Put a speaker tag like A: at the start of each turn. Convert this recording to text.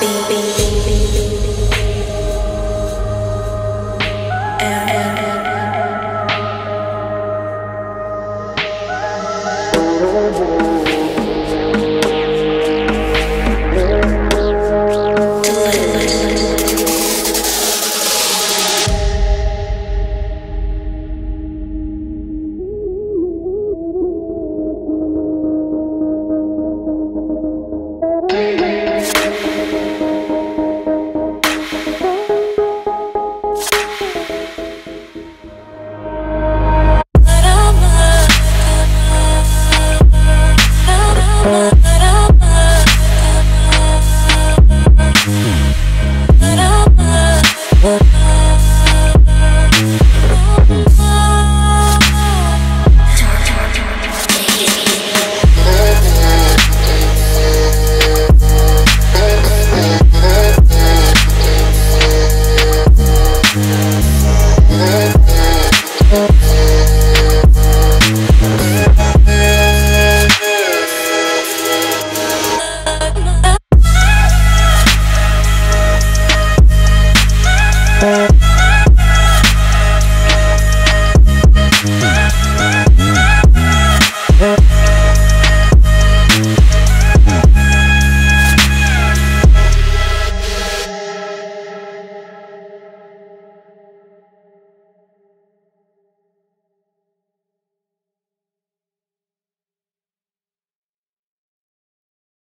A: beep beep beep